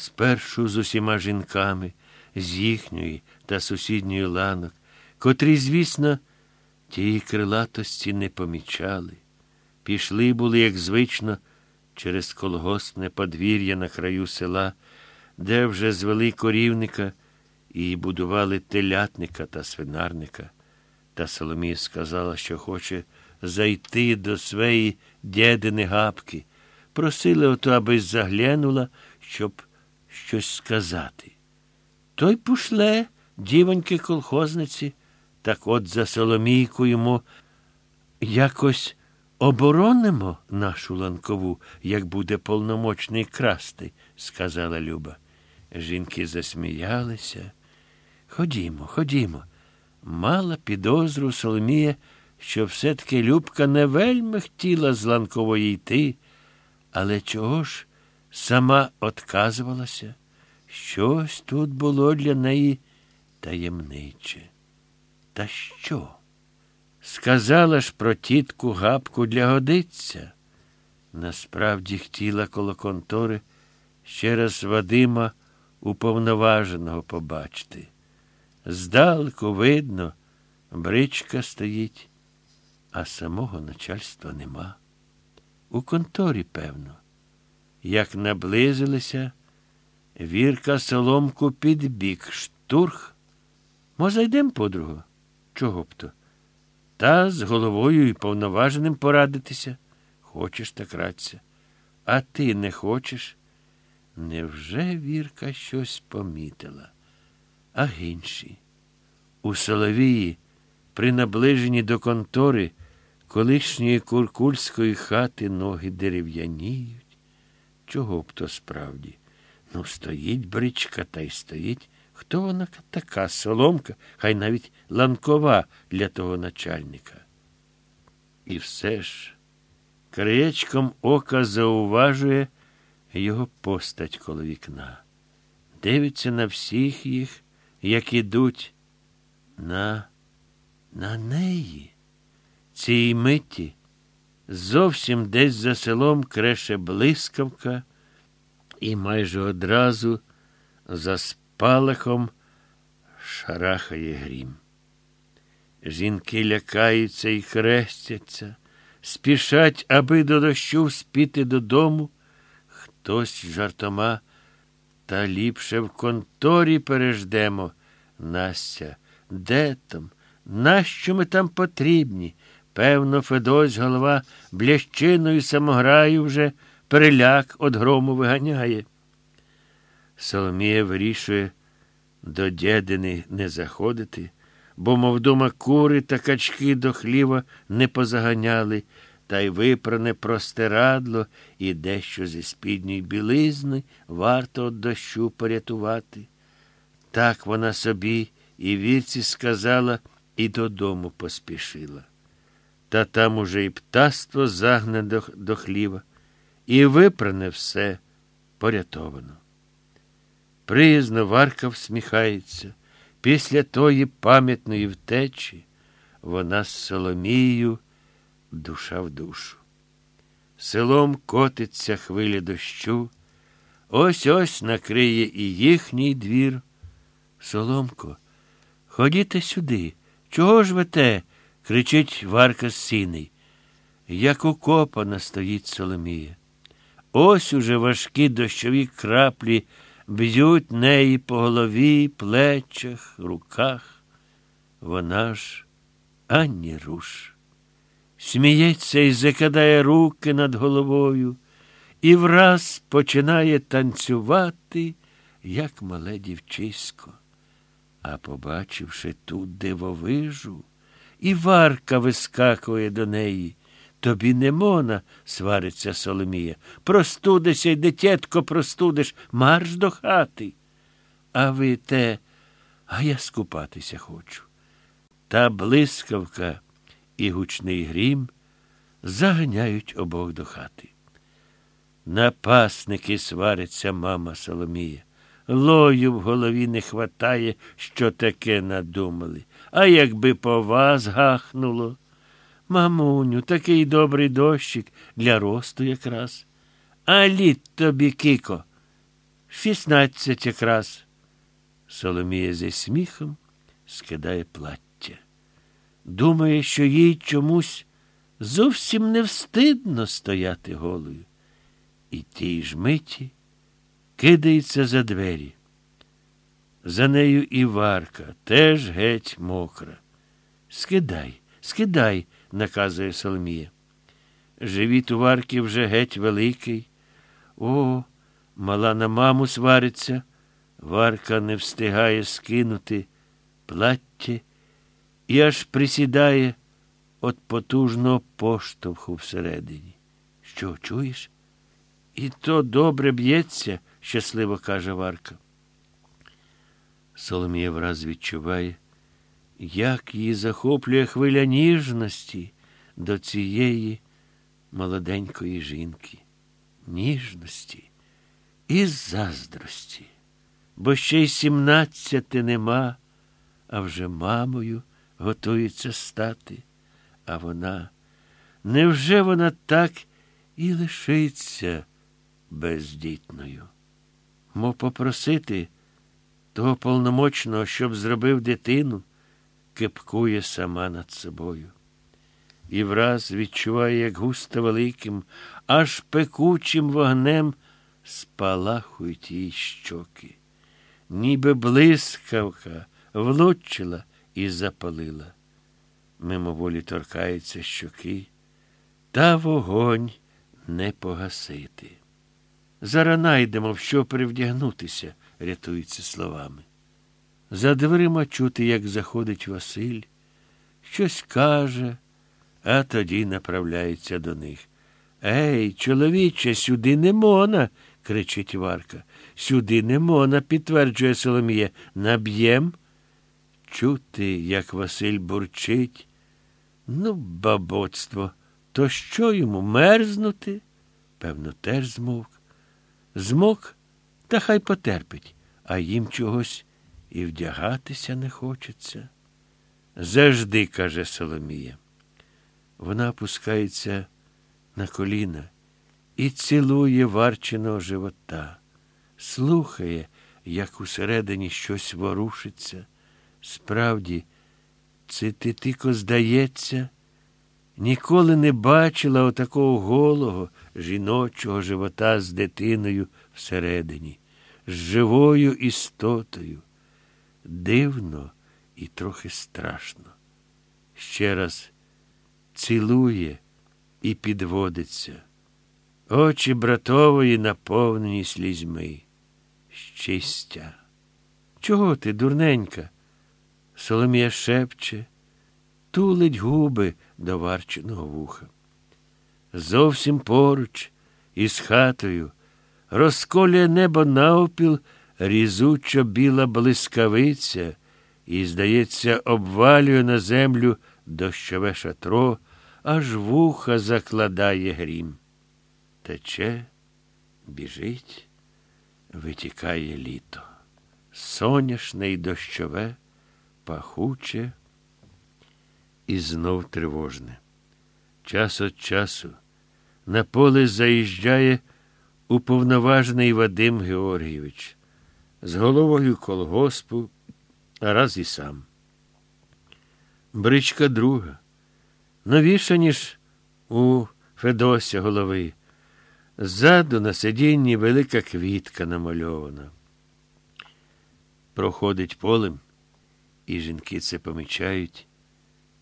спершу з усіма жінками, з їхньої та сусідньої ланок, котрі, звісно, тієї крилатості не помічали. Пішли були, як звично, через колгоспне подвір'я на краю села, де вже звели корівника і будували телятника та свинарника. Та Соломія сказала, що хоче зайти до своєї дєдини гапки. Просили ото, аби заглянула, щоб щось сказати. Той пушле, дівоньки колхозниці, так от за Соломійку йому якось оборонимо нашу ланкову, як буде полномочний красти, сказала Люба. Жінки засміялися. Ходімо, ходімо. Мала підозру Соломія, що все-таки Любка не вельми хотіла з ланкової йти, але чого ж сама отказувалася? Щось тут було для неї таємниче. Та що? Сказала ж про тітку гапку для годиться. Насправді хотіла коло контори ще раз Вадима уповноваженого побачити. Здалеку видно, бричка стоїть, а самого начальства нема. У конторі, певно. Як наблизилися, Вірка соломку під бік штурх. Мо зайдем, подруго? Чого б то? Та з головою і повноваженим порадитися. Хочеш так радься. А ти не хочеш? Невже Вірка щось помітила? А інші? У Соловії, при наближенні до контори, колишньої куркульської хати ноги дерев'яніють. Чого б то справді? Ну, стоїть бричка та й стоїть. Хто вона така соломка, хай навіть ланкова для того начальника. І все ж краєчком ока зауважує його постать коло вікна. Дивиться на всіх їх, як ідуть, на, на неї. Цій миті зовсім десь за селом креше блискавка, і майже одразу за спалахом шарахає грім. Жінки лякаються і хрестяться, спішать, аби до дощу спіти додому. Хтось жартома, та ліпше в конторі переждемо. Настя, де там? Нащо ми там потрібні? Певно, Федось голова блящиною самограю вже переляк од грому виганяє. Соломія вирішує до дєдини не заходити, бо, мов дома, кури та качки до хліва не позаганяли, та й випране простирадло і дещо зі спідньої білизни варто от дощу порятувати. Так вона собі і вірці сказала і додому поспішила. Та там уже і птаство загне до, до хліва, і випране все порятовано. Приязно Варка всміхається. Після тої пам'ятної втечі вона з Соломією душа в душу. Селом котиться хвиля дощу, ось ось накриє і їхній двір. Соломко, ходіте сюди. Чого ж ви те? кричить Варка з сіний. Як укопана стоїть Соломія. Ось уже важкі дощові краплі б'ють неї по голові, плечах, руках. Вона ж ані руш. Сміється і закидає руки над головою, і враз починає танцювати, як мале дівчисько. А побачивши ту дивовижу, і Варка вискакує до неї. Тобі не мона, свариться Соломія. Простудися й дитятко простудиш, марш до хати. А ви те, а я скупатися хочу. Та блискавка і гучний грім заганяють обох до хати. Напасники свариться мама Соломія. Лою в голові не хватає, що таке надумали. А якби по вас гахнуло. Мамуню, такий добрий дощик для росту якраз. А літ тобі, Кіко. Шістнадцять якраз. Соломія зі сміхом скидає плаття. Думає, що їй чомусь зовсім не встидно стояти голою. І тій ж миті кидається за двері. За нею і Варка, теж геть мокра. Скидай, скидай, наказує Соломія. Живіт у Варки вже геть великий. О, мала на маму свариться. Варка не встигає скинути плаття і аж присідає от потужного поштовху всередині. Що, чуєш? І то добре б'ється, щасливо каже Варка. Соломія враз відчуває, як її захоплює хвиля ніжності до цієї молоденької жінки. Ніжності і заздрості, бо ще й сімнадцяти нема, а вже мамою готується стати. А вона, невже вона так і лишиться бездітною? Мов попросити того полномочного, щоб зробив дитину, кипкує сама над собою. І враз відчуває, як густо великим, аж пекучим вогнем спалахують їй щоки, ніби блискавка влучила і запалила. Мимоволі торкається щоки, та вогонь не погасити. Зарана йдемо, в що привдягнутися, рятується словами. За дверима чути, як заходить Василь, щось каже, а тоді направляється до них. Ей, чоловіче, сюди не мона, кричить Варка. Сюди не мона, підтверджує Соломія. Наб'єм. Чути, як Василь бурчить. Ну, бабоцтво, то що йому мерзнути? Певно, теж змовк. Змок, та хай потерпить, а їм чогось і вдягатися не хочеться. Завжди, каже Соломія. Вона опускається на коліна і цілує варченого живота, слухає, як усередині щось ворушиться. Справді, це ти тільки здається, ніколи не бачила отакого голого жіночого живота з дитиною всередині, з живою істотою. Дивно і трохи страшно. Ще раз цілує і підводиться. Очі братової наповнені слізьми. Щастя. Чого ти, дурненька? Соломія шепче, тулить губи до варченого вуха. Зовсім поруч, із хатою, розколює небо навпіл різучо біла блискавиця і, здається, обвалює на землю дощове шатро, аж вуха закладає грім. Тече, біжить, витікає літо. Соняшне й дощове, пахуче і знов тривожне. Час від часу на поле заїжджає уповноважений Вадим Георгійович з головою колгоспу, а раз і сам. Бричка друга, новіша, ніж у Федося голови. Ззаду на сидінні велика квітка намальована. Проходить полем, і жінки це помічають.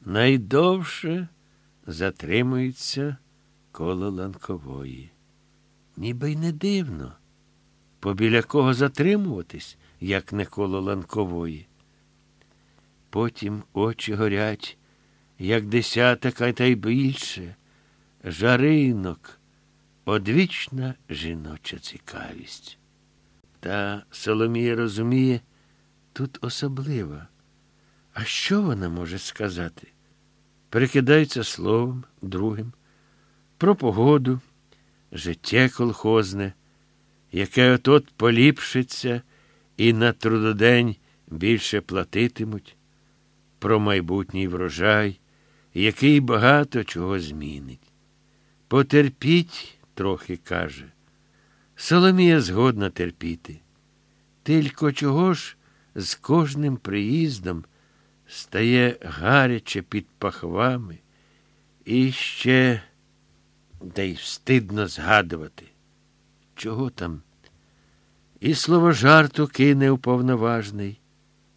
Найдовше затримується коло ланкової. Ніби й не дивно. Побіля кого затримуватись, як не коло ланкової. Потім очі горять, як десятка, та й більше, жаринок, одвічна жіноча цікавість. Та Соломія розуміє, тут особлива. А що вона може сказати? Перекидається словом другим, про погоду, життя колхозне, яке отот поліпшиться і на трудодень більше платитимуть, про майбутній врожай, який багато чого змінить. Потерпіть, трохи каже. Соломія згодна терпіти. Тільки чого ж з кожним приїздом стає гаряче під пахвами, і ще де й встидно згадувати. Чого там? І слово жарту кине уповноважний.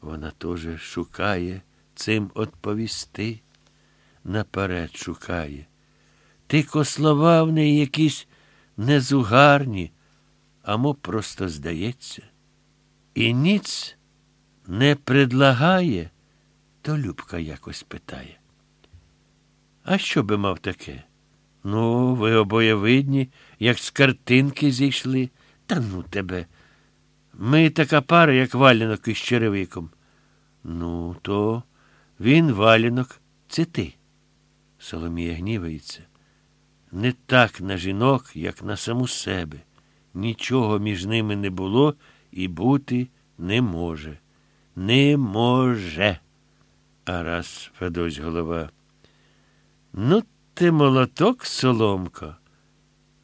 Вона теж шукає цим отповісти, наперед шукає. Тико слова в неї якісь незугарні, а мо просто здається. І ніц не предлагає, то Любка якось питає. А що би мав таке? Ну, ви обоє видні, як з картинки зійшли. Та ну тебе. Ми така пара, як валянок із черевиком. Ну, то він валянок, це ти. Соломія гнівається. Не так на жінок, як на саму себе. Нічого між ними не було і бути не може. Не може. А раз Федось голова. Ну, ти молоток, соломко.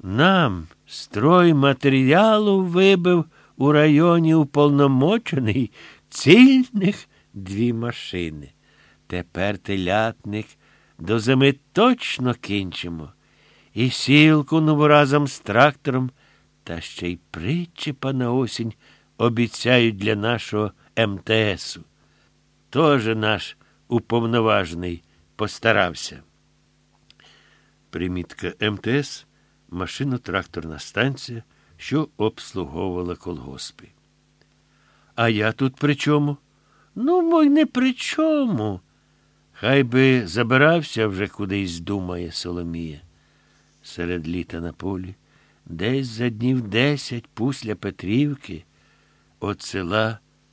Нам строй матеріалу вибив у районі уполномочений цільних дві машини. Тепер телятник до зими точно кінчимо. І сілку нову разом з трактором, та ще й причепа на осінь обіцяють для нашого МТСу. Тоже наш уповноважений постарався. Примітка МТС машино-тракторна станція, що обслуговувала колгоспи. А я тут при чому? Ну, мой не при чому. Хай би забирався вже кудись, думає Соломія. Серед літа на полі, десь за днів десять після Петрівки, от села